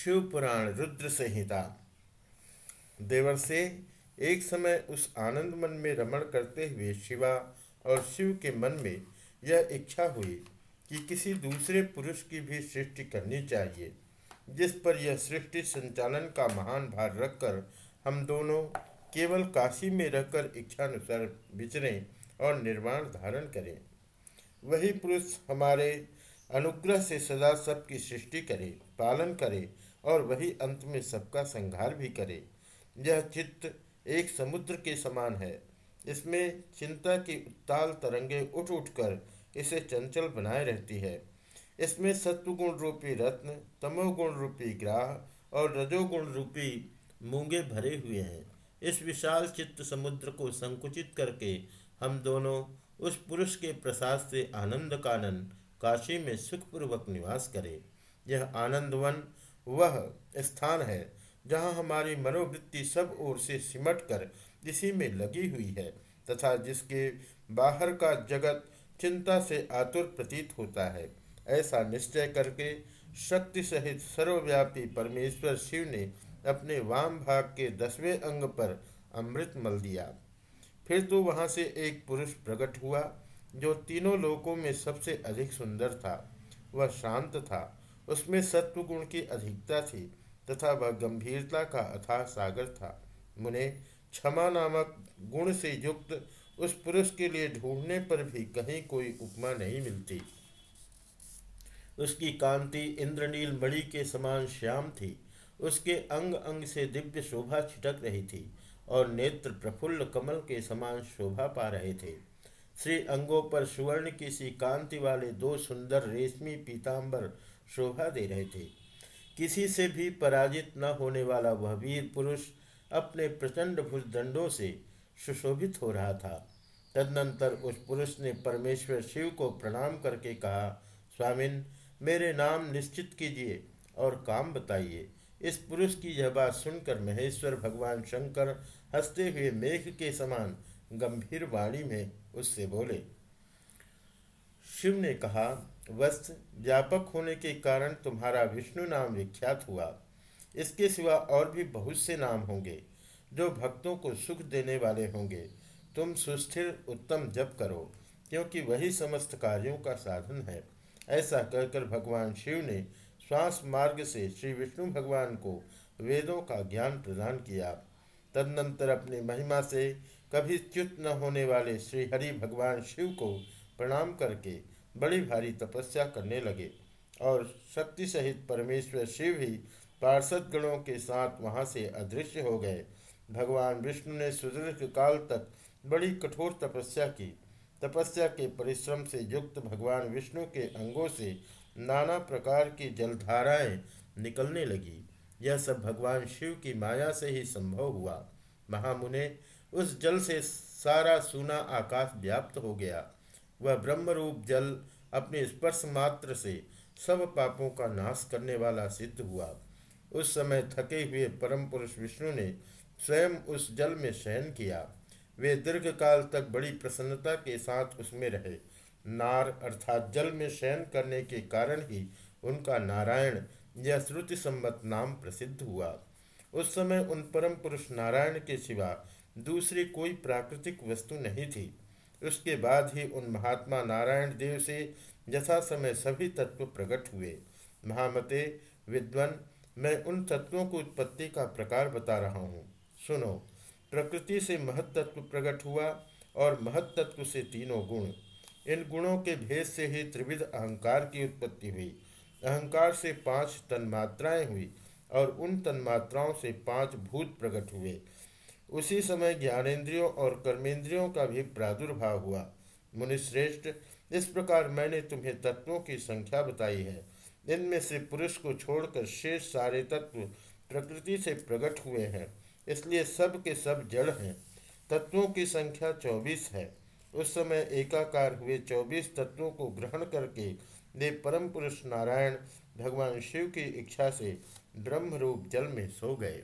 शिव पुराण रुद्र संहिता। देवर से एक समय उस आनंद मन में रमण करते हुए शिवा और शिव के मन में यह इच्छा हुई कि किसी दूसरे पुरुष की भी सृष्टि करनी चाहिए, जिस पर यह सृष्टि संचालन का महान भार रखकर हम दोनों केवल काशी में रहकर इच्छानुसार विचरें और निर्माण धारण करें। वही पुरुष हमारे अनुग्रह से सदा सबकी सृष्टि करे, पालन करे और वही अंत में सबका संहार भी करे। यह चित्त एक समुद्र के समान है। इसमें चिंता की उत्ताल तरंगे उठ उठकर इसे चंचल बनाए रहती है। इसमें सत्वगुण रूपी रत्न, तमोगुण रूपी ग्राह और रजोगुण रूपी मूँगे भरे हुए हैं। इस विशाल चित्त समुद्र को संकुचित करके हम दोनों उस पुरुष के प्रसाद से आनंद कानन काशी में सुखपूर्वक निवास करें। यह आनंदवन वह स्थान है, जहाँ हमारी मनोवृत्ति सब ओर से सिमट कर इसी में लगी हुई है, तथा जिसके बाहर का जगत चिंता से आतुर प्रतीत होता है। ऐसा निश्चय करके शक्ति सहित सर्वव्यापी परमेश्वर शिव ने अपने वाम भाग के दसवें अंग पर अमृत मल दिया। फिर तो वहाँ से एक पुरुष प्रकट हुआ, जो तीनों लोकों में सबसे अधिक सुंदर था। वह शांत था उसमें सत्व गुण की अधिकता थी तथा वह गंभीरता का अथाह सागर था। मुने क्षमा नामक गुण से युक्त उस पुरुष के लिए ढूँढने पर भी कहीं कोई उपमा नहीं मिलती। उसकी कांति इंद्रनील मणि के समान श्याम थी। उसके अंग अंग से दिव्य शोभा छिटक रही थी और नेत्र प्रफुल्ल कमल के समान शोभा पा रहे थे। श्री अंगों पर सुवर्ण की सी कांति वाले दो सुंदर रेशमी पीताम्बर शोभा दे रहे थे। किसी से भी पराजित न होने वाला वह वीर पुरुष अपने प्रचंड भुजदंडों से सुशोभित हो रहा था। तदनंतर उस पुरुष ने परमेश्वर शिव को प्रणाम करके कहा, स्वामिन, मेरे नाम निश्चित कीजिए और काम बताइए। इस पुरुष की यह बात सुनकर महेश्वर भगवान शंकर हँसते हुए मेघ के समान गंभीर वाणी में उससे बोले, शिव ने कहा, वस्त, व्यापक होने के कारण तुम्हारा विष्णु नाम विख्यात हुआ। इसके सिवा और भी बहुत से नाम होंगे, जो भक्तों को सुख देने वाले होंगे। तुम सुस्थिर, उत्तम जप करो, क्योंकि वही समस्त कार्यों का साधन है। ऐसा कहकर भगवान शिव ने श्वास मार्ग से श्री विष्णु भगवान को वेदों का ज्ञान प्रदान किया। तदनंतर अपनी महिमा से कभी च्युत न होने वाले श्री हरि भगवान शिव को प्रणाम करके बड़ी भारी तपस्या करने लगे और शक्ति सहित परमेश्वर शिव ही पार्षद गणों के साथ वहाँ से अदृश्य हो गए। भगवान विष्णु ने सुदीर्घ काल तक बड़ी कठोर तपस्या की। तपस्या के परिश्रम से युक्त भगवान विष्णु के अंगों से नाना प्रकार की जलधाराएँ निकलने लगी। यह सब भगवान शिव की माया से ही संभव हुआ। महामुने उस जल से सारा सूना आकाश व्याप्त हो गया। वह ब्रह्मरूप जल अपने स्पर्श मात्र से सब पापों का नाश करने वाला सिद्ध हुआ। उस समय थके हुए परम पुरुष विष्णु ने स्वयं उस जल में शयन किया। वे दीर्घ काल तक बड़ी प्रसन्नता के साथ उसमें रहे। नार अर्थात जल में शयन करने के कारण ही उनका नारायण यह श्रुति सम्मत नाम प्रसिद्ध हुआ। उस समय उन परम पुरुष नारायण के सिवा दूसरी कोई प्राकृतिक वस्तु नहीं थी। उसके बाद ही उन महात्मा नारायण देव से यथा समय सभी तत्व प्रकट हुए। महामते, विद्वन, मैं उन तत्वों की उत्पत्ति का प्रकार बता रहा हूँ। सुनो, प्रकृति से महत्त्व प्रकट हुआ और महत्त्व से तीनों गुण। इन गुणों के भेद से ही त्रिविध अहंकार की उत्पत्ति हुई। अहंकार से पाँच तन्मात्राएँ हुई और उन तन्मात्राओं से पाँच भूत प्रकट हुए। उसी समय ज्ञानेन्द्रियों और कर्मेंद्रियों का भी प्रादुर्भाव हुआ। मुनिश्रेष्ठ, इस प्रकार मैंने तुम्हें तत्वों की संख्या बताई है। इनमें से पुरुष को छोड़कर शेष सारे तत्व प्रकृति से प्रकट हुए हैं, इसलिए सब के सब जड़ हैं। तत्वों की संख्या चौबीस है। उस समय एकाकार हुए चौबीस तत्वों को ग्रहण करके वे परम पुरुष नारायण भगवान शिव की इच्छा से ब्रह्म रूप जल में सो गए।